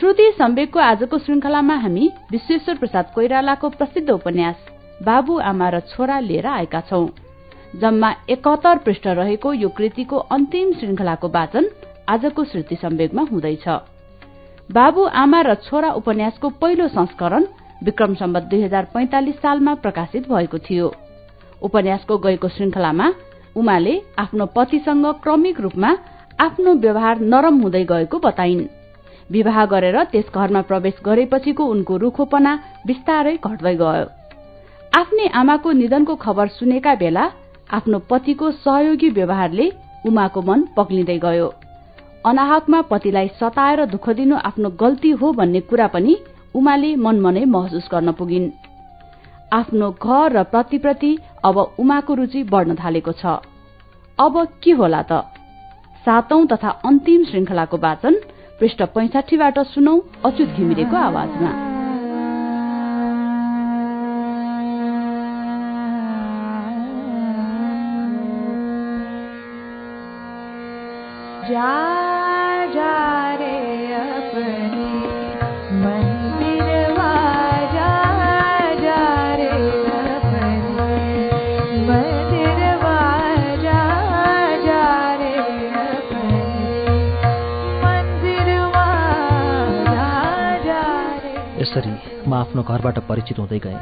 श्रुति सम्वेकको आजको श्रृंखलामा हामी विश्वेश्वर प्रसाद कोइरालाको प्रसिद्ध उपन्यास बाबु आमा र छोरा लिएर आएका छौं जम्मा एकहत्तर पृष्ठ रहेको यो कृतिको अन्तिम श्रृंखलाको वाचन आजको श्रुति सम्वेकमा हुँदैछ। बाबु आमा र छोरा उपन्यासको पहिलो संस्करण विक्रम सम्बत दुई हजार पैंतालिस सालमा प्रकाशित भएको थियो। उपन्यासको गएको श्रृंखलामा उमाले आफ्नो पतिसँग क्रमिक रूपमा आफ्नो व्यवहार नरम हुँदै गएको बताइन्। विवाह गरेर त्यस घरमा प्रवेश गरेपछिको उनको रूखोपना बिस्तारै घट्दै गयो। आफ्नै आमाको निधनको खबर सुनेका बेला आफ्नो पतिको सहयोगी व्यवहारले उमाको मन पग्लिँदै गयो। अनाहकमा पतिलाई सताएर दुःख दिनु आफ्नो गल्ती हो भन्ने कुरा पनि उमाले मनमनै महसुस गर्न पुगिन्। आफ्नो घर र प्रतिप्रति अब उमाको रुचि बढ़न थालेको छ। अब के होला त? सातौं तथा अन्तिम श्रृंखलाको वाचन पृष्ठ पैंसाठीबाट सुनौ। अच्युत घिमिरेको आवाजमा। जा म आफ्नो घरबाट परिचित हुँदै गएँ।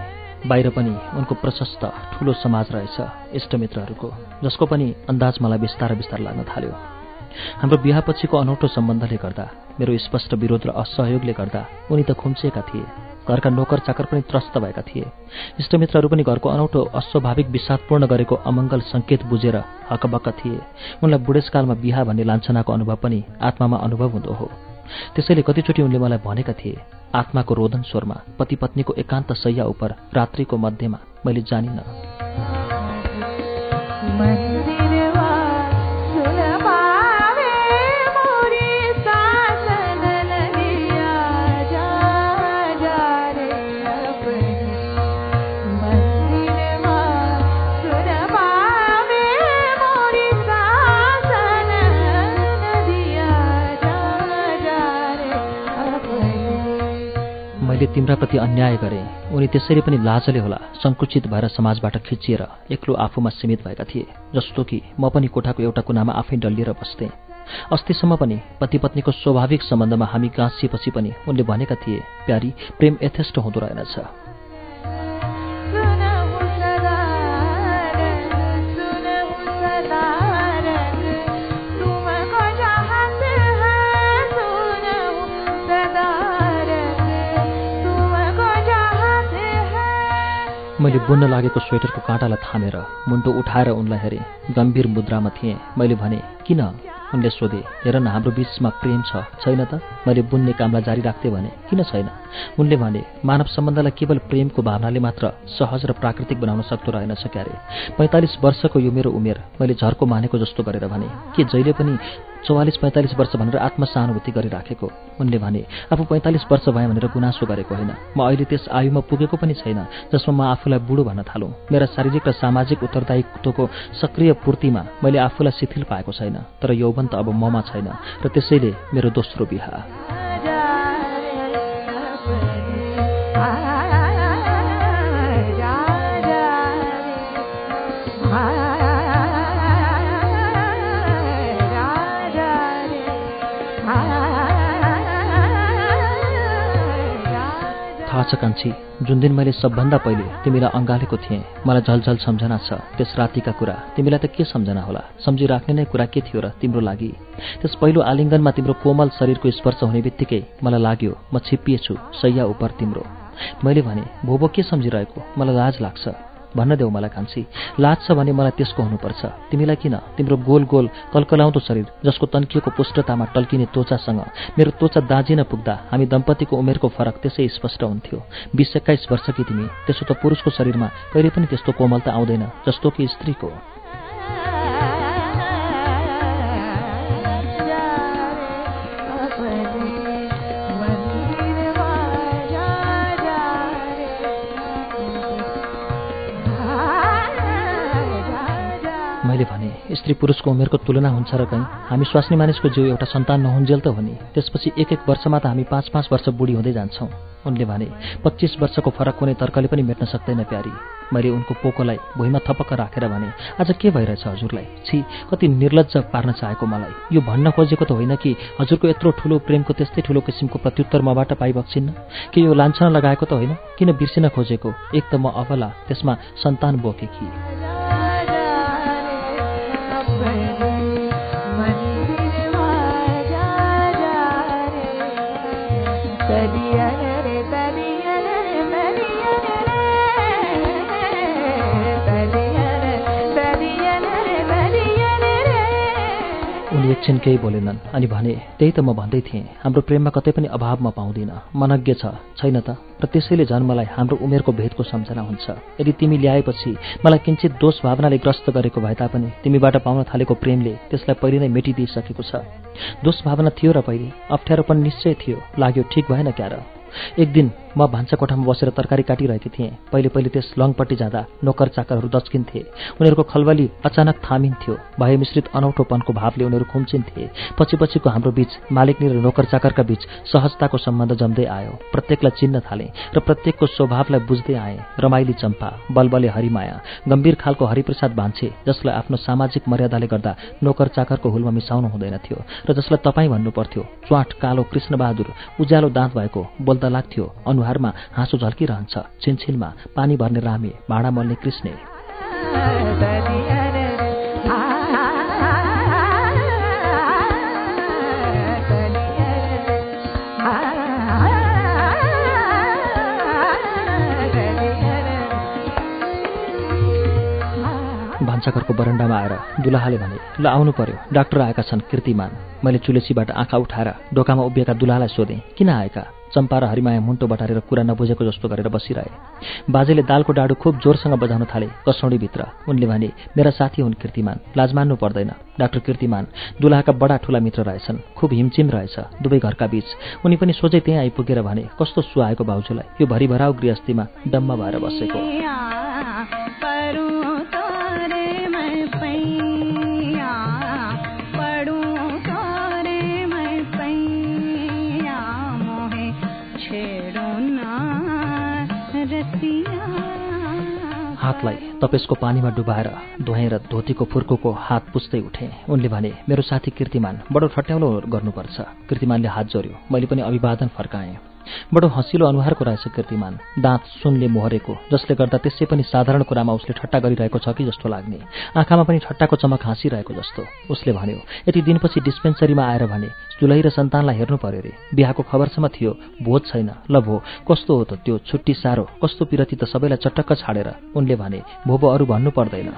बाहिर पनि उनको प्रशस्त ठूलो समाज रहेछ इष्टमित्रहरूको जसको पनि अन्दाज मलाई बिस्तार बिस्तार लाग्न थाल्यो। हाम्रो बिहापछिको अनौठो सम्बन्धले गर्दा मेरो स्पष्ट विरोध र असहयोगले गर्दा उनी त खुम्चिएका थिए। घरका नोकर चाकर पनि त्रस्त भएका थिए। इष्टमित्रहरू पनि घरको अनौठो अस्वाभाविक विषादपूर्ण गरेको अमङ्गल संकेत बुझेर हकबक्क थिए। उनलाई बुढेसकालमा बिहा भन्ने लान्छनाको अनुभव पनि आत्मामा अनुभव हुँदो हो। त्यसैले कतिचोटि उनले मलाई भनेका थिए आत्माको रोदन स्वरमा पति पत्नीको एकान्त सैया उप रात्रिको मध्यमा मैले जानिन। मैले तिम्राप्रति अन्याय गरेँ उनी त्यसरी पनि लाजले होला संकुचित भएर समाजबाट खिचिएर एक्लो आफूमा सीमित भएका थिए जस्तो कि म पनि कोठाको एउटा कुनामा आफै डल्लिएर बस्थेँ। अस्तिसम्म पनि पति पत्नीको स्वाभाविक सम्बन्धमा हामी गाँसिएपछि पनि उनले भनेका थिए प्यारी प्रेम यथेष्ट हुँदो रहेनछ। मैले बुन्न लागेको स्वेटरको काँटालाई थामेर मुन्टो उठाएर उनलाई हेरेँ। गम्भीर मुद्रामा थिएँ। मैले भने किन? उनले सोधे हेर न हाम्रो बिचमा प्रेम छ छैन त? मैले बुन्ने कामलाई जारी राख्थेँ भने किन छैन? उनले भने मानव सम्बन्धलाई केवल प्रेमको भावनाले मात्र सहज र प्राकृतिक बनाउन सक्दो रहेनछ क्यारे। पैँतालिस वर्षको यो मेरो उमेर मैले झर्को मानेको जस्तो गरेर भने के जहिले पनि चौवालिस पैँतालिस वर्ष भनेर आत्मसहानुभूति गरिराखेको। उनले भने आफू पैँतालिस वर्ष भए भनेर गुनासो गरेको होइन। म अहिले त्यस आयुमा पुगेको पनि छैन जसमा म आफूलाई बुढो भन्न थालौँ। मेरा शारीरिक र सामाजिक उत्तरदायित्वको सक्रिय पूर्तिमा मैले आफूलाई शिथिल पाएको छैन तर यौवन त अब ममा छैन र त्यसैले मेरो दोस्रो बिहा। कान्छी जुन दिन मैले सबभन्दा पहिले तिमीलाई अँगालेको थिएँ मलाई झलझल सम्झना छ त्यस रातिका कुरा तिमीलाई त के सम्झना होला? सम्झिराख्ने नै कुरा के थियो र तिम्रो लागि? त्यस पहिलो आलिङ्गनमा तिम्रो कोमल शरीरको स्पर्श हुने बित्तिकै मलाई लाग्यो म छिप्पिएछु सैया उपर तिम्रो। मैले भने भोबो के सम्झिरहेको? मलाई लाज लाग्छ। भन्न देऊ मलाई कान्छी। लाज छ भने मलाई त्यसको हुनुपर्छ। तिमीलाई किन? तिम्रो गोल गोल कलकलाउँदो शरीर जसको तन्किएको पुष्टतामा टल्किने त्वचासँग। मेरो त्वचा दाँजिन पुग्दा हामी दम्पतिको उमेरको फरक त्यसै स्पष्ट हुन्थ्यो। बिस एक्काइस वर्ष कि तिमी त्यसो त पुरुषको शरीरमा कहिले पनि त्यस्तो कोमलता आउँदैन जस्तो कि स्त्रीको। मैले भने स्त्री पुरुषको उमेरको तुलना हुन्छ र कहीँ? हामी स्वास्नी मानिसको जिउ एउटा सन्तान नहुन्जेल त हो नि। त्यसपछि एक एक वर्षमा त हामी पाँच पाँच वर्ष बुढी हुँदै जान्छौँ। उनले भने पच्चिस वर्षको फरक कुनै तर्कले पनि मेट्न सक्दैन प्यारी। मैले उनको पोकोलाई भुइँमा थपक्क राखेर भने आज के भइरहेछ हजुरलाई? छि कति निर्लज पार्न चाहेको मलाई। यो भन्न खोजेको त होइन कि हजुरको यत्रो ठुलो प्रेमको त्यस्तै ठुलो किसिमको प्रत्युत्तर मबाट पाइबक्सिन्न कि यो लान्छना लगाएको त होइन? किन बिर्सिन खोजेको? एक त म अबला त्यसमा सन्तान बोकेकी। उनी एकछिन केही बोलेनन्। अनि भने त्यही त म भन्दै थिएँ हाम्रो प्रेममा कतै पनि अभाव म पाउँदिनँ। मनज्ञ छ छैन त? र त्यसैले झन् मलाई हाम्रो उमेरको भेदको सम्झना हुन्छ। यदि तिमी ल्याएपछि मलाई किन्चित दोष भावनाले ग्रस्त गरेको भए तापनि तिमीबाट पाउन थालेको प्रेमले त्यसलाई पहिले नै मेटिदिइसकेको छ। दोष भावना थियो र पहिले अप्ठ्यारो पनि निश्चय थियो। लाग्यो ठिक भएन क्या र एक दिन म भान्सा कोठामा बसेर तरकारी काटिरहेकी थिएँ। पहिले पहिले त्यस लङपट्टि जाँदा नोकर चाकरहरू दच्किन्थे। उनीहरूको खलबली अचानक थामिन्थ्यो। भय मिश्रित अनौठोपनको भावले उनीहरू खुम्चिन्थे। पछि पछिको हाम्रो बीच मालिकनी र नोकर चाकरका बीच सहजताको सम्बन्ध जम्दै आयो। प्रत्येकलाई चिन्न थालेँ र प्रत्येकको स्वभावलाई बुझ्दै आएँ। रमाइली चम्पा बलबले हरिमाया गम्भीर खालको हरिप्रसाद भान्छे जसलाई आफ्नो सामाजिक मर्यादाले गर्दा नोकर चाकरको हुलमा मिसाउनु हुँदैन थियो र जसलाई तपाईँ भन्नुपर्थ्यो च्वाट कालो कृष्णबहादुर उज्यालो दाँत भएको बोल्दा लाग्थ्यो अनुहारमा हाँसो झल्किरहन्छ। छिनछिनमा पानी भर्ने रामे भाँडा मल्ने कृष्णे। भान्साघरको बरन्डामा आएर दुलाहाले भने ल आउनु पर्यो। डाक्टर आएका छन् कीर्तिमान। मैले चुलेसीबाट आँखा उठाएर डोकामा उभिएका दुलाहालाई सोधेँ किन आएका? चम्पा र हरिमाया मुन्टो बटारेर कुरा नबुझेको जस्तो गरेर बसिरहे। बाजेले दालको डाडु खुब जोरसँग बजाउन थाले कसौडीभित्र। उनले भने मेरा साथी हुन् कीर्तिमान लाज मान्नु पर्दैन। डाक्टर कीर्तिमान दुलाहाका बडा ठुला मित्र रहेछन् खुब हिमचिम रहेछ दुवै घरका बीच। उनी पनि सोझै त्यहाँ आइपुगेर भने कस्तो सुहाएको भाउजूलाई यो भरिभराउ गृहस्थीमा डम्म भएर बसेको। हातलाई तपेसको पानीमा डुबाएर धोएर धोतीको फुर्कुको हात पुस्दै उठे। उनले भने मेरो साथी कीर्तिमान बडो ठट्याउलो गर्नुपर्छ। कीर्तिमानले हात जोड्यो। मैले पनि अभिवादन फर्काएँ। बडो हँसिलो अनुहारको रहेछ कीर्तिमान। दाँत सुनले मोहरेको जसले गर्दा त्यसै पनि साधारण कुरामा उसले ठट्टा गरिरहेको छ कि जस्तो लाग्ने। आँखामा पनि ठट्टाको चमक हाँसिरहेको जस्तो। उसले भन्यो यति दिनपछि डिस्पेन्सरीमा आएर भने जुलै र सन्तानलाई हेर्नु पर्यो रे। बिहाको खबरसम्म थियो भोज छैन। ल भो कस्तो हो त त्यो छुट्टी साह्रो। कस्तो पिरती त सबैलाई चटक्क छाडेर। उनले भने भोबो अरू भन्नु पर्दैन।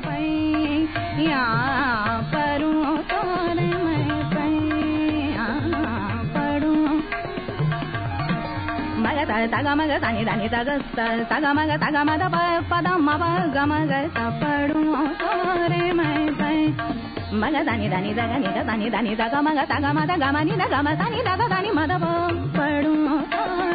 తగ మగ తని దని తగ తగ మగ తగ మద ప పద మ ప గ మగ స పడు రే మై పై మగ దని దని దగ ని ద దని దని దగ మగ తగ మద గ మ ని ద గ మ తని దగ దని మద ప పడు రే మై తగ మద ప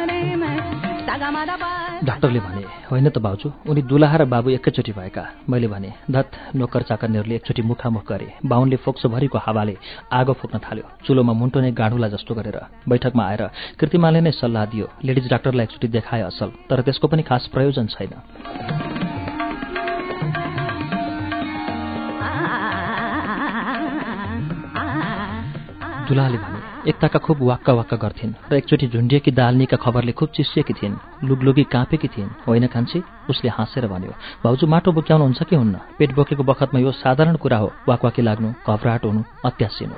डाक्टरले भने होइन त भाउजू उनी दुलाहा र बाबु एकैचोटि भएका मैले भने धत नोकर चाकरनीहरूले एकचोटि मुखामुख गरे बाहुनले फोक्सोभरिको हावाले आगो फुक्न थाल्यो चुलोमा मुन्टो नै गाडुला जस्तो गरेर बैठकमा आएर कृतिमाले नै सल्लाह दियो लेडिज डाक्टरलाई एकचोटि देखाए असल तर त्यसको पनि खास प्रयोजन छैन दुलाले भने एकताका खुब वाक्का वाक्का गर्थिन् र एकचोटि झुन्डिएकी दालनीका खबरले खुब चिसिएकी थिइन् लुगलुगी काँपेकी थिइन्। होइन कान्छी उसले हाँसेर भन्यो भाउजू माटो बोक्याउनुहुन्छ कि हुन्न? पेट बोकेको बखतमा यो साधारण कुरा हो। वाकवाकी लाग्नु घबराहट हुनु अत्यासिनु।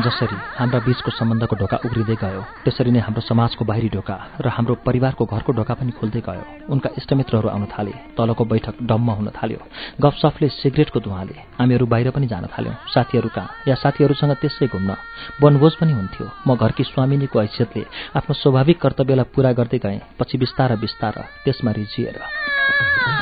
जसरी हाम्रा बीचको सम्बन्धको ढोका उग्रिँदै गयो त्यसरी नै हाम्रो समाजको बाहिरी ढोका र हाम्रो परिवारको घरको ढोका पनि खुल्दै गयो। उनका इष्टमित्रहरू आउन थाले तलको बैठक डम्म हुन थाल्यो। गफसफले सिगरेटको धुवाले हामीहरू बाहिर पनि जान थाल्यौँ। साथीहरू कहाँ? या साथीहरूसँग त्यसै घुम्न? वनभोज पनि हुन्थ्यो। म घरकी स्वामिनीको हैसियतले आफ्नो स्वाभाविक कर्तव्यलाई पूरा गर्दै गएँ पछि बिस्तार बिस्तार त्यसमा रिझिएर।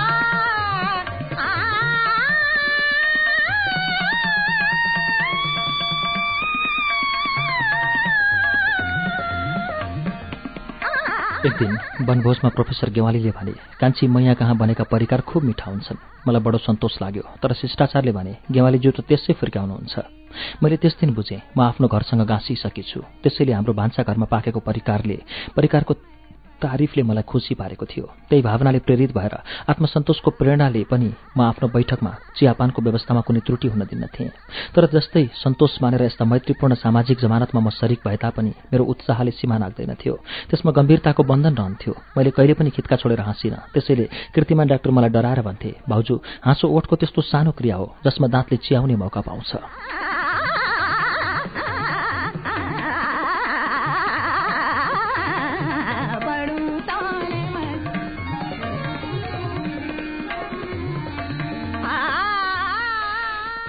एक दिन वनभोजमा प्रोफेसर गेवालीले भने कान्छी मैया कहाँ बनेका परिकार खुब मिठा हुन्छन्। मलाई बडो सन्तोष लाग्यो तर शिष्टाचारले भने गेवालीज्यू त त्यसै फर्काउनुहुन्छ मैले त्यस दिन बुझेँ म आफ्नो घरसँग गाँसिसकेछु। त्यसैले हाम्रो भान्साघरमा पाकेको परिकारले परिकारको तारिफले मलाई खुसी पारेको थियो। त्यही भावनाले प्रेरित भएर आत्मसन्तोषको प्रेरणाले पनि म आफ्नो बैठकमा चियापानको व्यवस्थामा कुनै त्रुटि हुन दिन्न थिएँ। तर जस्तै सन्तोष मानेर यस्ता मैत्रीपूर्ण सामाजिक जमानतमा म शरिक भए तापनि मेरो उत्साहले सीमा नाग्दैन थियो। त्यसमा गम्भीरताको बन्धन रहन्थ्यो। मैले कहिले पनि खित्का छोडेर हाँसिनँ। त्यसैले कृतिमान डाक्टर मलाई डराएर भन्थे भाउजू हाँसो ओठको त्यस्तो सानो क्रिया हो जसमा दाँतले चियाउने मौका पाउँछ।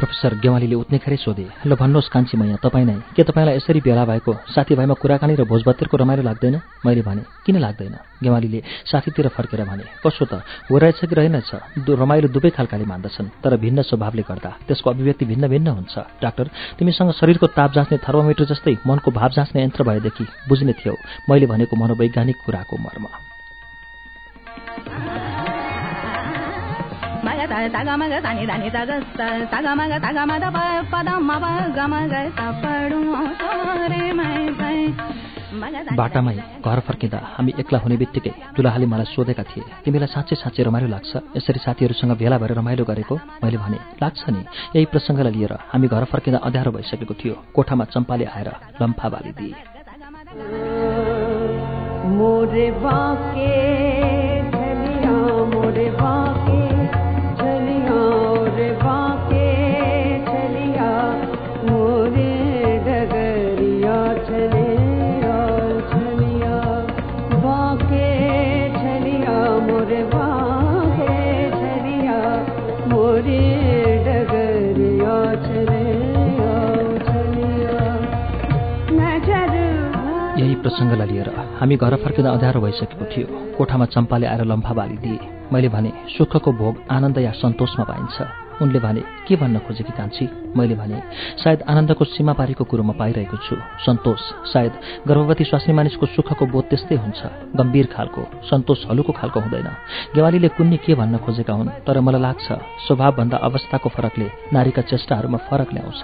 प्रोफेसर गेवालीले उत्नेखेरै सोधे ल भन्नुहोस् कान्छी मैया तपाईँ नै के तपाईँलाई यसरी भेला भएको? साथीभाइमा कुराकानी र भोजभतेरको रमाइलो लाग्दैन? मैले भने किन लाग्दैन? गेवालीले साथीतिर फर्केर भने कसो त हो रहेछ कि रहेनछ? रमाइलो दुवै खालकाले मान्दछन् तर भिन्न स्वभावले गर्दा त्यसको अभिव्यक्ति भिन्न भिन्न हुन्छ। डाक्टर तिमीसँग शरीरको ताप जाँच्ने थर्मोमिटर जस्तै मनको भाव जाँच्ने यन्त्र भएदेखि बुझ्ने थियौ मैले भनेको मनोवैज्ञानिक कुराको मर्म। बाटामै घर फर्किँदा हामी एक्ला हुने बित्तिकै दुलाहाले मलाई सोधेका थिए तिमीलाई साँच्चै साँच्चै रमाइलो लाग्छ? यसरी साथीहरूसँग भेला भएर रमाइलो गरेको? मैले भने लाग्छ नि। यही प्रसङ्गलाई लिएर हामी घर फर्किँदा अँध्यारो भइसकेको थियो। कोठामा चम्पाले आएर लम्फा बालिदिए। प्रसङ्गलाई लिएर हामी घर फर्किँदा अँध्यारो भइसकेको थियो। कोठामा चम्पाले आएर लम्फा बालिदिए मैले भने सुखको भोग आनन्द या सन्तोषमा पाइन्छ? उनले भने के भन्न खोजे कि कान्छी? मैले भने सायद आनन्दको सीमा पारीको कुरो म पाइरहेको छु। सन्तोष सायद गर्भवती स्वास्नी मानिसको सुखको बोध त्यस्तै हुन्छ। गम्भीर खालको सन्तोष हलुको खालको हुँदैन। गेवालीले कुन्नी के भन्न खोजेका हुन्? तर मलाई लाग्छ स्वभावभन्दा अवस्थाको फरकले नारीका चेष्टाहरूमा फरक ल्याउँछ।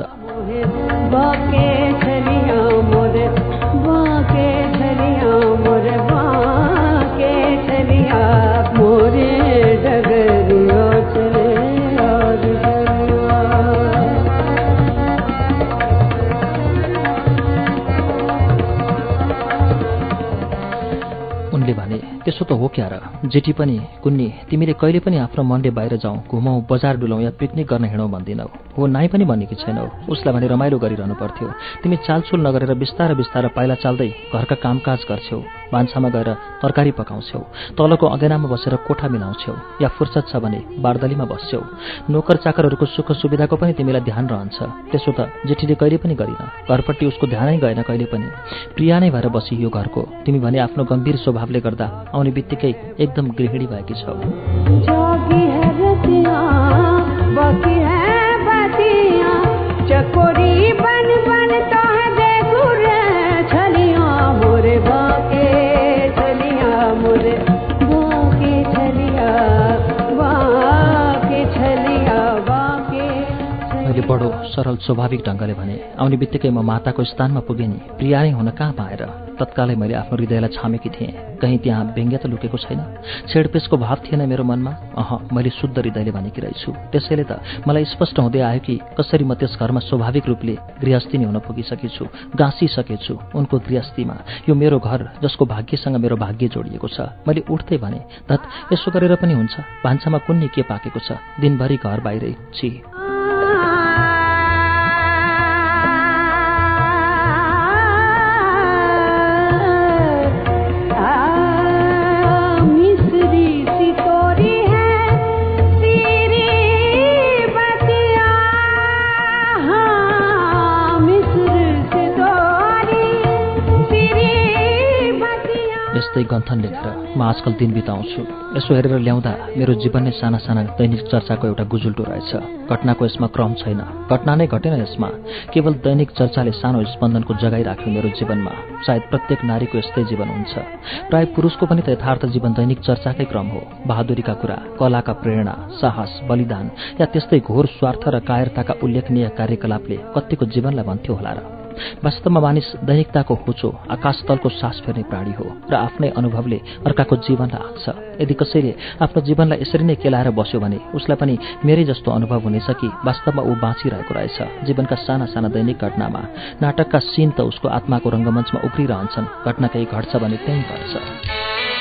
त्यसो त हो क्या र? जेठी पनि कुन्नी तिमीले कहिले पनि आफ्नो मनले बाहिर जाउँ घुमाउँ बजार डुलाउँ या पिकनिक गर्न हिँडौँ भन्दिनौ। हो नाइ पनि भनेकी छैनौ। उसलाई भने रमाइलो गरिरहनु पर्थ्यो। तिमी चालचुल नगरेर बिस्तार बिस्तार पाइला चाल्दै घरका कामकाज गर्छौ भान्सामा गएर तरकारी पकाउँछौ तलको अँगेनामा बसेर कोठा मिलाउँछौ या फुर्सद छ भने बारदलीमा बस्छौ नोकर चाकरहरूको सुख सुविधाको पनि तिमीलाई ध्यान रहन्छ। त्यसो त जेठीले कहिले पनि गरिन। घरपट्टि उसको ध्यानै गएन कहिले पनि। प्रिया नै भएर बसी यो घरको। तिमी भने आफ्नो गम्भीर स्वभावले गर्दा आउने बित्तिकै एकदम गृहिणी भएकी छौ। सरल स्वाभाविक ढङ्गले भने आउने बित्तिकै म माताको स्थानमा पुगेँ नि प्रिया हुन कहाँ पाएर? तत्कालै मैले आफ्नो हृदयलाई छामेकी थिएँ। कहीँ त्यहाँ व्यङ्ग्य त लुकेको छैन। छेडपेसको भाव थिएन मेरो मनमा। अह मैले शुद्ध हृदयले भनेकी रहेछु त्यसैले त मलाई स्पष्ट हुँदै आयो कि कसरी म त्यस घरमा स्वाभाविक रूपले गृहस्थी नै हुन पुगिसकेछु गाँसिसकेछु उनको गृहस्थीमा। यो मेरो घर जसको भाग्यसँग मेरो भाग्य जोडिएको छ। मैले उठ्दै भने धत यसो गरेर पनि हुन्छ। भान्सामा कुन्नी के पाकेको छ? दिनभरि घर बाहिरै। छि। यस्तै गन्थन लेखेर म आजकल दिन बिताउँछु। यसो हेरेर ल्याउँदा मेरो जीवन नै साना साना दैनिक चर्चाको एउटा गुजुल्टो रहेछ। घटनाको यसमा क्रम छैन। घटना नै घटेन यसमा। केवल दैनिक चर्चाले सानो स्पन्दनको जगाइराख्यो मेरो जीवनमा। सायद प्रत्येक नारीको यस्तै जीवन हुन्छ। प्राय पुरुषको पनि त यथार्थ जीवन दैनिक चर्चाकै क्रम हो। बहादुरीका कुरा कलाका प्रेरणा साहस बलिदान या त्यस्तै घोर स्वार्थ र कायरताका उल्लेखनीय कार्यकलापले कतिको जीवनलाई भन्थ्यो होला र। वास्तवमा मानिस दैनिकताको होचो आकाशतलको सास फेर्ने प्राणी हो र आफ्नै अनुभवले अर्काको जीवनलाई आँच्छ यदि कसैले आफ्नो जीवनलाई यसरी नै केलाएर बस्यो भने उसलाई पनि मेरै जस्तो अनुभव हुनेछ कि वास्तवमा ऊ बाँचिरहेको रहेछ। जीवनका साना साना दैनिक घटनामा नाटकका सिन त उसको आत्माको रङ्गमञ्चमा उक्रिरहन्छन् घटना केही घट्छ भने त्यहीँ घट्छ।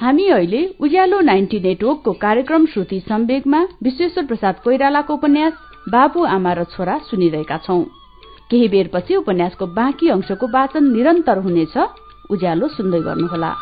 हामी अहिले उज्यालो नाइन्टी नेटवर्कको कार्यक्रम श्रुति सम्वेगमा विश्वेश्वर प्रसाद कोइरालाको उपन्यास बाबु आमा र छोरा सुनिरहेका छौं। केही बेरपछि उपन्यासको बाँकी अंशको वाचन निरन्तर हुनेछ। उज्यालो सुन्दै गर्नुहोला।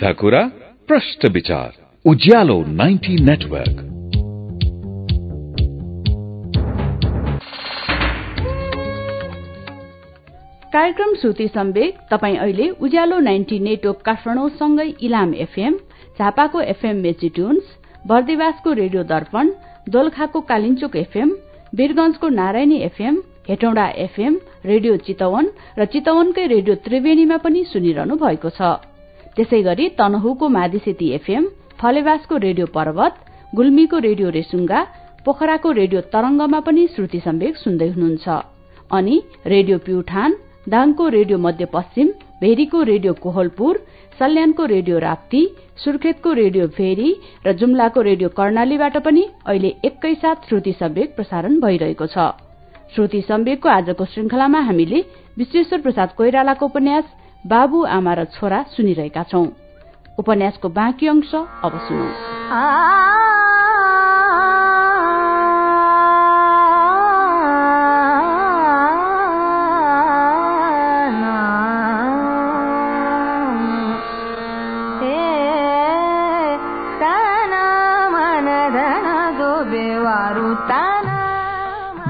सीधा कुरा प्रश्न विचार उज्यालो नाइन्टी नेटवर्क कार्यक्रम श्रुति सम्वेक तपाई अहिले उज्यालो नाइन्टी नेटवर्क काठमाडौँसँगै इलाम एफएम झापाको एफएम मेचिट्युन्स बर्दिवासको रेडियो दर्पण दोलखाको Kalinchowk FM वीरगंजको Narayani FM Hetauda FM radio Chitwan र चितवनकै रेडियो त्रिवेणीमा पनि सुनिरहनु भएको छ। त्यसै गरी तनहुको मादिसेती एफएम फलेवासको रेडियो पर्वत गुल्मीको रेडियो रेसुङ्गा पोखराको रेडियो तरंगमा पनि श्रुति सम्वेक सुन्दै हुनुहुन्छ। अनि रेडियो प्युठान दाङको रेडियो मध्यपश्चिम भेरीको रेडियो कोहलपुर सल्यानको रेडियो राप्ती सुर्खेतको रेडियो भेरी र जुम्लाको रेडियो कर्णालीबाट पनि अहिले एकैसाथ श्रुति सम्वेक प्रसारण भइरहेको छ। श्रुति सम्वेकको आजको श्रृंखलामा हामीले विश्वेश्वर प्रसाद कोइरालाको उपन्यास बाबु आमा र छोरा सुनिरहेका छौं। उपन्यासको बाँकी अंश अब सुनौ।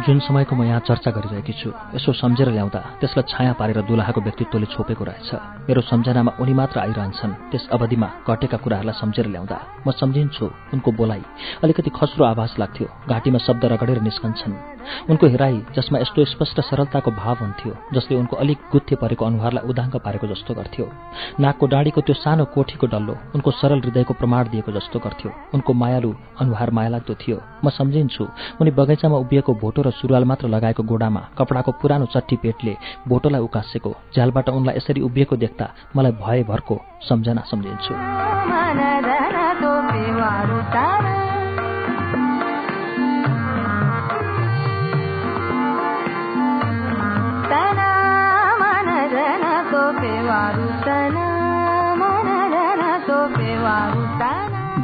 जुन समयको म यहाँ चर्चा गरिरहेकी छु यसो सम्झेर ल्याउँदा त्यसलाई छाया पारेर दुलाहाको व्यक्तित्वले छोपेको रहेछ। मेरो सम्झनामा उनी मात्र आइरहन्छन् त्यस अवधिमा घटेका कुराहरूलाई सम्झेर ल्याउँदा म सम्झिन्छु उनको बोलाइ अलिकति खस्रो आवाज लाग्थ्यो घाँटीमा शब्द रगडेर निस्कन्छन्। उनको हेराई जसमा यस्तो स्पष्ट सरलताको भाव हुन्थ्यो जसले उनको अलिक गुत्थे परेको अनुहारलाई उदाङ्ग पारेको जस्तो गर्थ्यो। नाकको डाँडीको त्यो सानो कोठीको डल्लो उनको सरल हृदयको प्रमाण दिएको जस्तो गर्थ्यो। उनको मायालु अनुहार मायालाग्दो थियो। म सम्झिन्छु उनी बगैँचामा उभिएको भोटो र सुरुवाल मात्र लगाएको गोडामा कपडाको पुरानो चट्टी पेटले भोटोलाई उकासेको झ्यालबाट उनलाई यसरी उभिएको देख्दा मलाई भयभरको सम्झना सम्झिन्छु।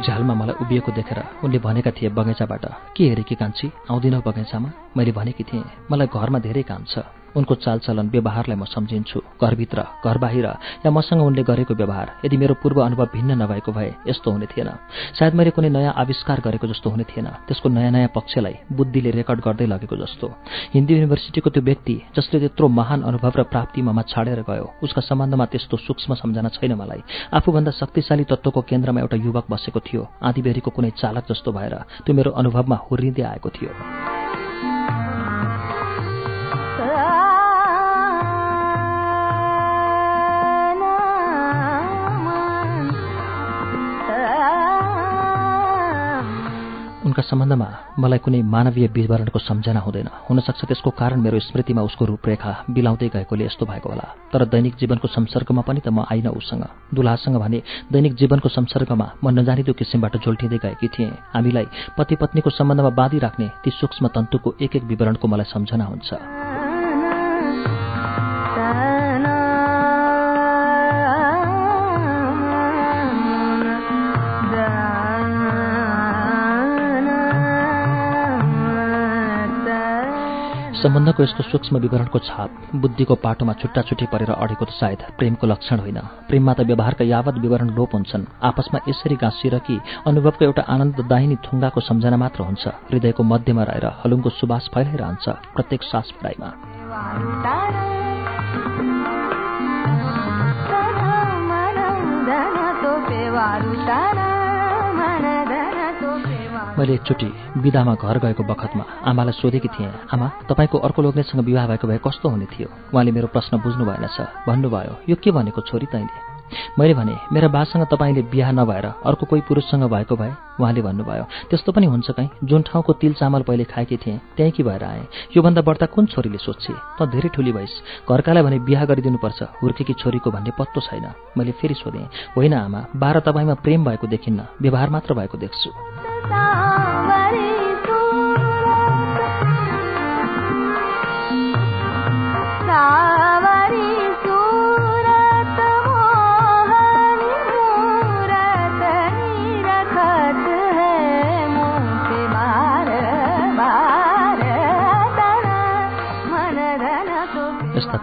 झ्यालमा मलाई उभिएको देखेर उनले भनेका थिए बगैँचाबाट के हेरे कि कान्छी? आउँदिन बगैँचामा। मैले भनेकी थिएँ मलाई घरमा धेरै काम छ। उनको चालचलन व्यवहारलाई म सम्झिन्छु। घरभित्र घर बाहिर या मसँग उनले गरेको व्यवहार यदि मेरो पूर्व अनुभव भिन्न नभएको भए यस्तो हुने थिएन। सायद मैले कुनै नयाँ आविष्कार गरेको जस्तो हुने थिएन। त्यसको नयाँ नयाँ पक्षलाई बुद्धिले रेकर्ड गर्दै लगेको जस्तो। हिन्दी युनिभर्सिटीको त्यो व्यक्ति जसले त्यत्रो महान अनुभव र प्राप्ति ममा छाडेर गयो उसका सम्बन्धमा त्यस्तो सूक्ष्म सम्झना छैन मलाई। आफूभन्दा शक्तिशाली तत्त्वको केन्द्रमा एउटा युवक बसेको थियो। आँधीबेरीको कुनै चालक जस्तो भएर त्यो मेरो अनुभवमा हुर्रिँदै आएको थियो। उनका सम्बन्धमा मलाई कुनै मानवीय विवरणको सम्झना हुँदैन। हुनसक्छ त्यसको कारण मेरो स्मृतिमा उसको रूपरेखा बिलाउँदै गएकोले यस्तो भएको होला। तर दैनिक जीवनको संसर्गमा पनि त म आइन उसँग। दुलासँग भने दैनिक जीवनको संसर्गमा म नजानिदो किसिमबाट जोल्टिँदै गएकी थिएँ। हामीलाई पति पत्नीको सम्बन्धमा बाँधिराख्ने ती सूक्ष्म तन्तुको एक एक विवरणको मलाई सम्झना हुन्छ। सम्बन्धको यस्तो सूक्ष्म विवरणको छाप बुद्धिको पाटोमा छुट्टा छुट्टी परेर अडेको त सायद प्रेमको लक्षण होइन। प्रेममा त व्यवहारका यावत विवरण लोप हुन्छन्। आपसमा यसरी गाँसिएर कि अनुभवको एउटा आनन्ददायिनी थुङ्गाको सम्झना मात्र हुन्छ। हृदयको मध्यमा रहेर हलुङको सुवास फैलाइरहन्छ प्रत्येक सास पढाइमा। मैले एकचोटि विधामा घर गएको बखतमा आमालाई सोधेकी थिएँ आमा तपाईँको अर्को लोग्नेसँग विवाह भएको भए कस्तो हुने थियो? उहाँले मेरो प्रश्न बुझ्नु भएनछ भन्नुभयो यो के भनेको छोरी तैँले? मैले भने मेरा बासँग तपाईँले बिहा नभएर अर्को कोही पुरुषसँग भएको भए? उहाँले भन्नुभयो त्यस्तो पनि हुन्छ कहीँ। जुन ठाउँको तिल चामल पहिले खाएकी थिएँ त्यहीँ कि भएर आएँ। योभन्दा बढ्दा कुन छोरीले सोध्छे त धेरै ठुली भइस्। घरकालाई भने बिहा गरिदिनुपर्छ हुर्केकी छोरीको भन्ने पत्तो छैन। मैले फेरि सोधेँ होइन आमा बाह्र तपाईँमा प्रेम भएको देखिन्न व्यवहार मात्र भएको देख्छु।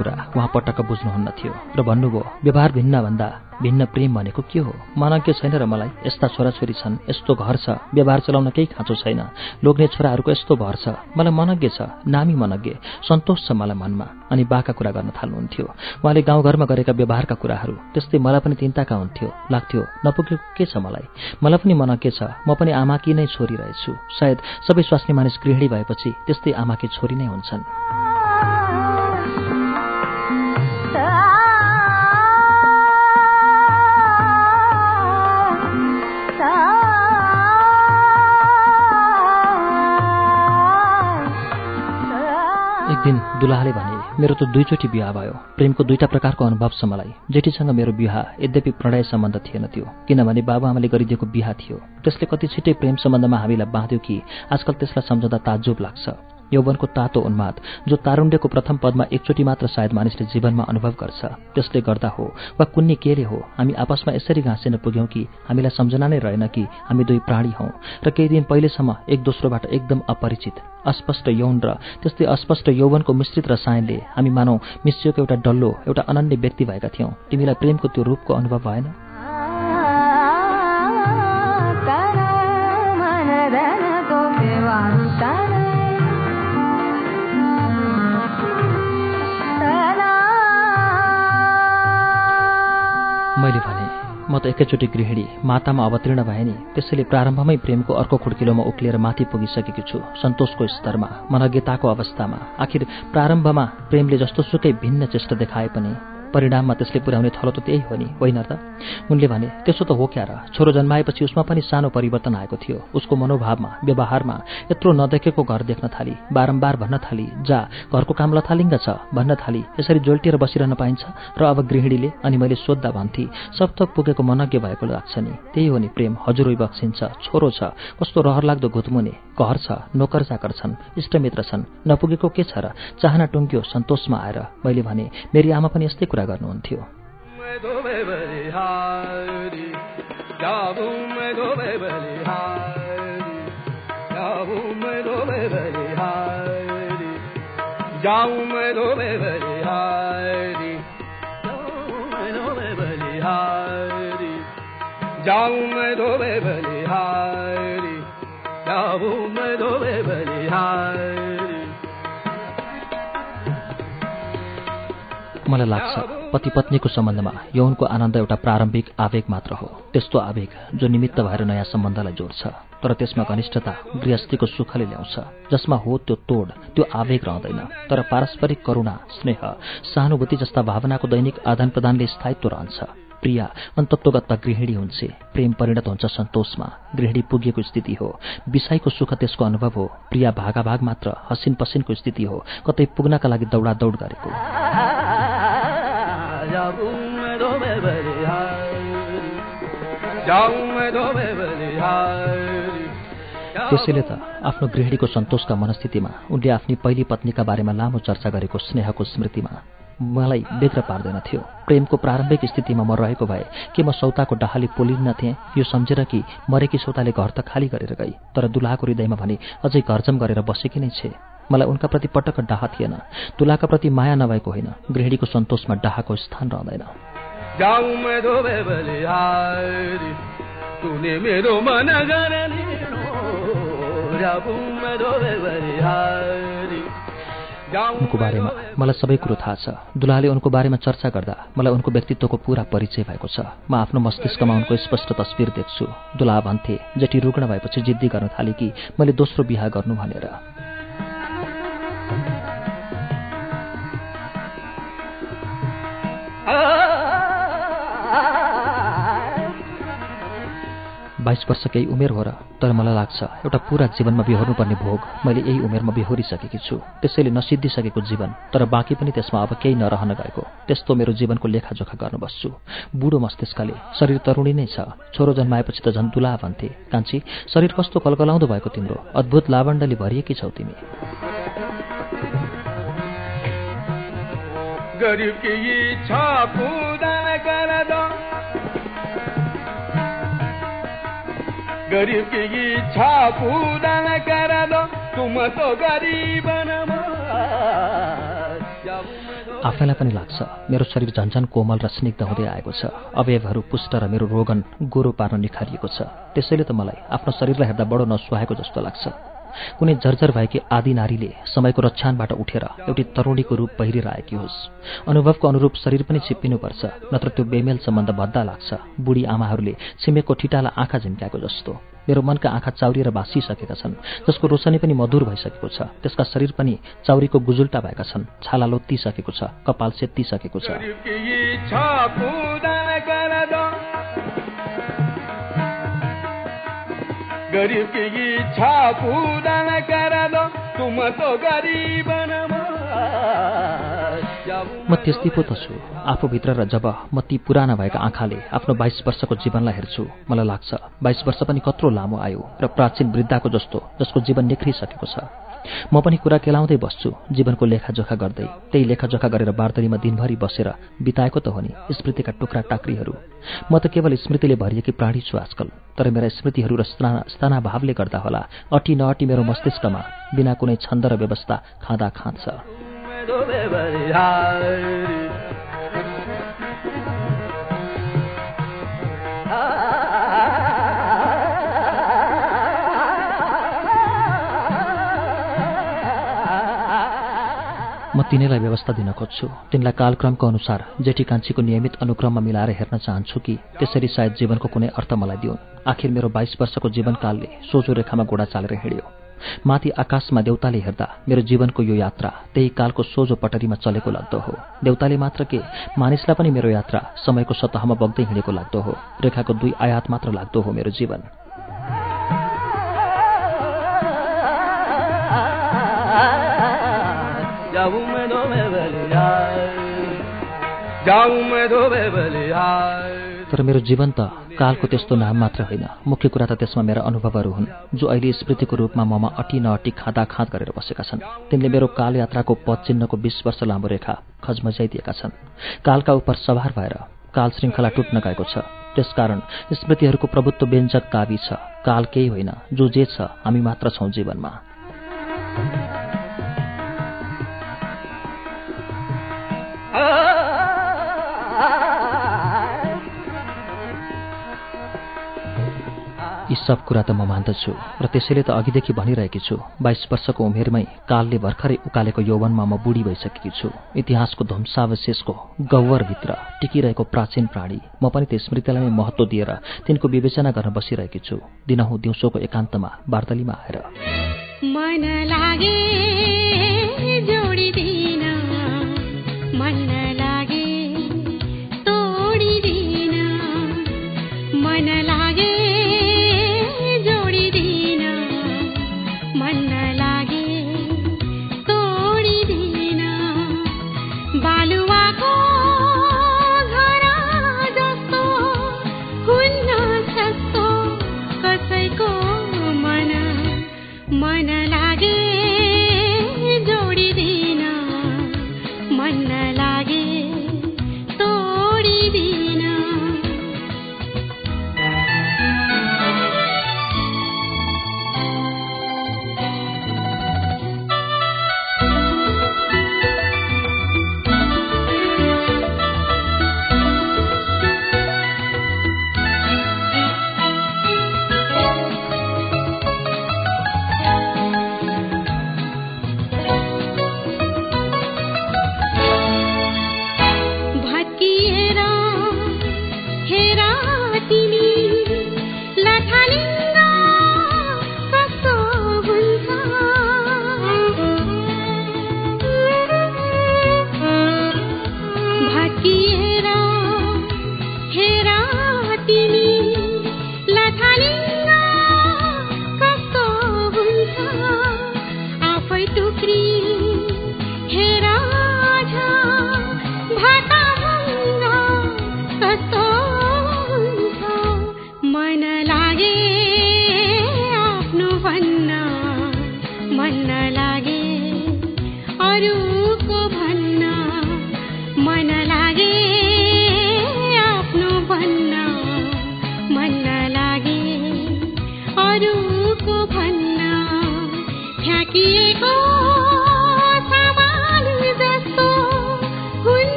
कुरा उहाँ पटक्क बुझ्नुहुन्न थियो। र भन्नुभयो व्यवहार भिन्न भन्दा भिन्न प्रेम भनेको के हो? मनज्ञ छैन र मलाई यस्ता छोराछोरी छन् यस्तो घर छ व्यवहार चलाउन केही खाँचो छैन। लोग्ने छोराहरूको यस्तो भर छ। मलाई मनज्ञ छ नामी मनज्ञ। सन्तोष छ मलाई मनमा। अनि बाका कुरा गर्न थाल्नुहुन्थ्यो। उहाँले गाउँघरमा गरेका व्यवहारका कुराहरू त्यस्तै मलाई पनि तिनताका हुन्थ्यो। लाग्थ्यो नपुगेको के छ मलाई? मलाई पनि मनज्ञ छ। म पनि आमाकी नै छोरी रहेछु। सायद सबै स्वास्नी मानिस गृहिणी भएपछि त्यस्तै आमाकी छोरी नै हुन्छन्। दिन दुलाहाले भने मेरो त दुईचोटि विवाह भयो। प्रेमको दुईटा प्रकारको अनुभव छ मलाई। जेठीसँग मेरो विवाह यद्यपि प्रणय सम्बन्ध थिएन त्यो किनभने बाबुआमाले गरिदिएको बिहा थियो। त्यसले कति छिट्टै प्रेम सम्बन्धमा हामीलाई बाँध्यो कि आजकल त्यसलाई सम्झँदा ताजुब लाग्छ। यौवनको तातो उन्माद जो तारुण्यको प्रथम पदमा एकचोटि मात्र सायद मानिसले जीवनमा अनुभव गर्छ। त्यसले गर्दा हो वा कुन्नी केले हो हामी आपसमा यसरी घाँसिन पुग्यौँ कि हामीलाई सम्झना नै रहेन कि हामी दुई प्राणी हौँ र केही दिन पहिलेसम्म एक दोस्रोबाट एकदम अपरिचित अस्पष्ट यौन र त्यस्तै अस्पष्ट यौवनको मिश्रित रसायनले हामी मानौ मिसिएको एउटा डल्लो एउटा अनन्य व्यक्ति भएका थियौँ। तिमीलाई प्रेमको त्यो रूपको अनुभव भएन? मैले भने म त एकैचोटि गृहिणी मातामा अवतीर्ण भए नि त्यसैले प्रारम्भमै प्रेमको अर्को खुड्किलोमा उक्लिएर माथि पुगिसकेकी छु सन्तोषको स्तरमा मनज्ञताको अवस्थामा आखिर प्रारम्भमा प्रेमले जस्तो सुकै भिन्न चेष्टा देखाए पनि परिणाममा त्यसले पुर्याउने थलो त त्यही हो नि होइन त? उनले भने त्यसो त हो क्या र छोरो जन्माएपछि उसमा पनि सानो परिवर्तन आएको थियो। उसको मनोभावमा व्यवहारमा यत्रो नदेखेको घर देख्न थाली बारम्बार भन्न थाली जा घरको काम लथालिङ्ग छ भन्न थाली। यसरी जोल्टिएर बसिरहन पाइन्छ र अब गृहिणीले अनि मैले सोद्धा भन्थे सब थोक पुगेको मनज्ञ भएको लाग्छ नि। त्यही हो नि प्रेम हजुरै बक्सिन्छ छोरो छ। कस्तो रहर लाग्दो घुतमुने। घर छ नोकर चाकर छन् इष्टमित्र छन् नपुगेको के छ र? चाहना टुङ्ग्यो सन्तोषमा आएर मैले भने मेरी आमा पनि यस्तै कुरा गर्नुहुन्थ्यो। मलाई लाग्छ पति पत्नीको सम्बन्धमा यौनको आनन्द एउटा प्रारम्भिक आवेग मात्र हो। त्यस्तो आवेग जो निमित्त भएर नयाँ सम्बन्धलाई जोड्छ तर त्यसमा घनिष्ठता गृहस्थीको सुखले ल्याउँछ जसमा हो त्यो तोड त्यो आवेग रहँदैन। तर पारस्परिक करुणा स्नेह सहानुभूति जस्ता भावनाको दैनिक आदान प्रदानले स्थायित्व रहन्छ। प्रिया अन्तत्वगतमा गृहिणी हुन्छ। प्रेम परिणत हुन्छ सन्तोषमा। गृहिणी पुगेको स्थिति हो। विषयको सुख त्यसको अनुभव हो। प्रिया भागाभाग मात्र हसिन पसिनको स्थिति हो। कतै पुग्नका लागि दौडादौड गरेको। त्यसैले त आफ्नो गृहिणीको सन्तोषका मनस्थितिमा उनले आफ्नी पहिली पत्नीका बारेमा लामो चर्चा गरेको स्नेहको स्मृतिमा। मलाई बेग्र पार्दैनथ्यो प्रेमको प्रारम्भिक स्थितिमा म रहेको भए के म सौताको डाहाले पोलिन्न थिएँ। यो सम्झेर कि मरेकी सौताले घर त खाली गरेर गई तर दुलाको हृदयमा भने अझै घरजम गरेर बसेकी नै छे। मलाई उनका प्रति पटक्क डाहा थिएन। तुलाका प्रति माया नभएको होइन। गृहिणीको सन्तोषमा डाहाको स्थान रहँदैन। उनको बारेमा मलाई सबै कुरो थाहा छ। दुलाले उनको बारेमा चर्चा गर्दा मलाई उनको व्यक्तित्वको पूरा परिचय भएको छ। म आफ्नो मस्तिष्कमा उनको स्पष्ट तस्विर देख्छु। दुला भन्थे जेठी रुग्ण भएपछि जिद्दी गर्न थाले कि मैले दोस्रो बिहा गर्नु भनेर। बाइस वर्ष केही उमेर हो र तर मलाई लाग्छ एउटा पुरा जीवनमा बिहोर्नुपर्ने भोग मैले यही उमेरमा बिहोरिसकेकी छु। त्यसैले नसिद्धिसकेको जीवन तर बाँकी पनि त्यसमा अब केही नरहन गएको। त्यस्तो मेरो जीवनको लेखाजोखा गर्न बस्छु बुढो मस्तिष्कले शरीर तरुणी नै छ। छोरो जन्माएपछि त झन् दुला भन्थे। कान्छी शरीर कस्तो कलकलाउँदो भएको तिम्रो? अद्भुत लावण्डले भरिएकी छौ तिमी। गरिब की इच्छा पूरा दो तुम आफैलाई पनि लाग्छ मेरो शरीर झन्झन कोमल र स्निग्ध हुँदै आएको छ। अवयवहरू पुष्ट र मेरो रोगन गोरो पार्न निखारिएको छ। त्यसैले त मलाई आफ्नो शरीरलाई हेर्दा बडो नसुहाएको जस्तो लाग्छ। कुनै जर्जर भएकी आदि नारीले समयको रक्षानबाट उठेर एउटी तरुणीको रूप पहिरेर आएकी होस्। अनुभवको अनुरूप शरीर पनि छिप्पिनुपर्छ नत्र त्यो बेमेल सम्बन्ध भद्दा लाग्छ। बुढी आमाहरूले छिमेकको ठिटाला आँखा झिम्क्याएको जस्तो। मेरो मनका आँखा चाउरिएर बाँसिसकेका छन् जसको रोशनी पनि मधुर भइसकेको छ। त्यसका शरीर पनि चाउरीको गुजुल्टा भएका छन् छाला लोत्तिसकेको छ कपाल सेत्तिसकेको छ। तुम म त्यस्तै पो त छु। आफूभित्र र जब म ती पुराना भएका आँखाले आफ्नो बाइस वर्षको जीवनलाई हेर्छु मलाई लाग्छ बाइस वर्ष पनि कत्रो लामो आयो र प्राचीन वृद्धाको जस्तो जसको जीवन निख्रिसकेको छ। म पनि कुरा केलाउँदै बस्छु जीवनको लेखाजोखा गर्दै। त्यही लेखाजोखा गरेर बार्दलीमा दिनभरि बसेर बिताएको त हो नि स्मृतिका टुक्रा टाक्रीहरू। म त केवल स्मृतिले भरिएकी प्राणी छु आजकल तर मेरा स्मृतिहरू र स्तनाभावले गर्दा होला अटी नअटी मेरो मस्तिष्कमा बिना कुनै छन्द र व्यवस्था खाँदा खाँद्छ तिनीलाई व्यवस्था दिन खोज्छु। तिनलाई कालक्रमको अनुसार जेठी कान्छीको नियमित अनुक्रममा मिलाएर हेर्न चाहन्छु कि त्यसरी सायद जीवनको कुनै अर्थ मलाई दिउन्। आखिर मेरो बाइस वर्षको जीवनकालले सोझो रेखामा गोडा चालेर हिँड्यो। माथि आकाशमा देउताले हेर्दा मेरो जीवनको यो यात्रा त्यही कालको सोझो पटरीमा चलेको लाग्दो हो। देउताले मात्र के मानिसलाई पनि मेरो यात्रा समयको सतहमा बग्दै हिँडेको लाग्दो हो। रेखाको दुई आयात मात्र लाग्दो हो मेरो जीवन। तर मेरो जीवन त कालको त्यस्तो नाम मात्र होइन। मुख्य कुरा त त्यसमा मेरा अनुभवहरू हुन् जो अहिले स्मृतिको रूपमा ममा अटी नअटी खाँदा खाँद गरेर बसेका छन्। तिनले मेरो काल यात्राको पद चिन्हको बिस वर्ष लामो रेखा खजमजाइदिएका छन्। कालका उप सवार भएर काल श्रृङ्खला टुट्न गएको छ। त्यसकारण स्मृतिहरूको प्रभुत्व व्यञ्जक दावी छ। काल केही होइन जो जे छ हामी मात्र छौँ जीवनमा। यी सब कुरा त म मान्दछु र त्यसैले त अघिदेखि भनिरहेकी छु। बाइस वर्षको उमेरमै कालले भर्खरै उकालेको यौवनमा म बुढी भइसकेकी छु। इतिहासको ध्वंसावशेषको गौवरभित्र टिकिरहेको प्राचीन प्राणी म पनि त्यो स्मृतिलाई नै महत्व दिएर तिनको विवेचना गर्न बसिरहेकी छु। दिनहुँ दिउँसोको एकान्तमा बार्दलीमा आएर।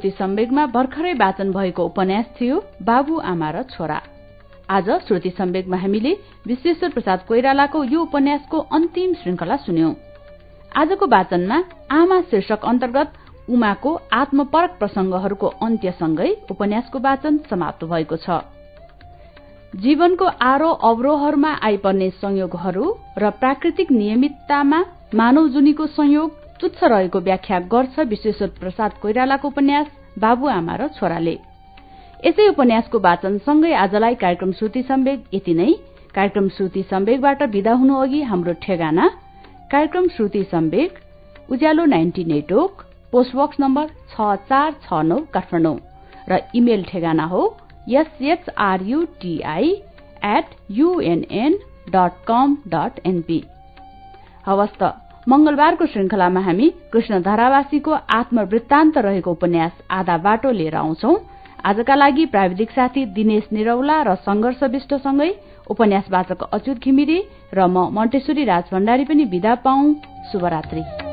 श्रुति सम्वेगमा भर्खरै वाचन भएको उपन्यास थियो बाबु आमा र छोरा। आज श्रुति सम्वेगमा हामीले विश्वेश्वर प्रसाद कोइरालाको यो उपन्यासको अन्तिम श्रृंखला सुन्यौं। आजको वाचनमा आमा शीर्षक अन्तर्गत उमाको आत्मपरक प्रसंगहरूको अन्त्यसँगै उपन्यासको वाचन समाप्त भएको छ। जीवनको आरो अवरोहहरूमा आइपर्ने संयोगहरू र प्राकृतिक नियमिततामा मानव जुनीको संयोग तुच्छ रहेको व्याख्या गर्छ विश्वेश्वर प्रसाद कोइरालाको उपन्यास बाबुआमा र छोराले। यसै उपन्यासको वाचनसँगै आजलाई कार्यक्रम श्रुति सम्वेग यति नै। कार्यक्रम श्रुति सम्वेगबाट विदा हुनु अघि हाम्रो ठेगाना। कार्यक्रम Shruti Sambeg Ujyaalo ninety network post box number छ चार छ नौ काठमाडौँ। र इमेल ठेगाना हो SHRUTI at UNN dot com dot NP हवस् त। मंगलबारको श्रृंखलामा हामी कृष्ण धारावासीको आत्मवृत्तान्त रहेको उपन्यास आधा बाटो लिएर आउँछौ। आजका लागि प्राविधिक साथी दिनेश निरौला र संघर्ष विष्टसँगै उपन्यास वाचक अच्युत घिमिरे र म मन्टेश्वरी राज भण्डारी पनि विदा पाऊ। शुभरात्री।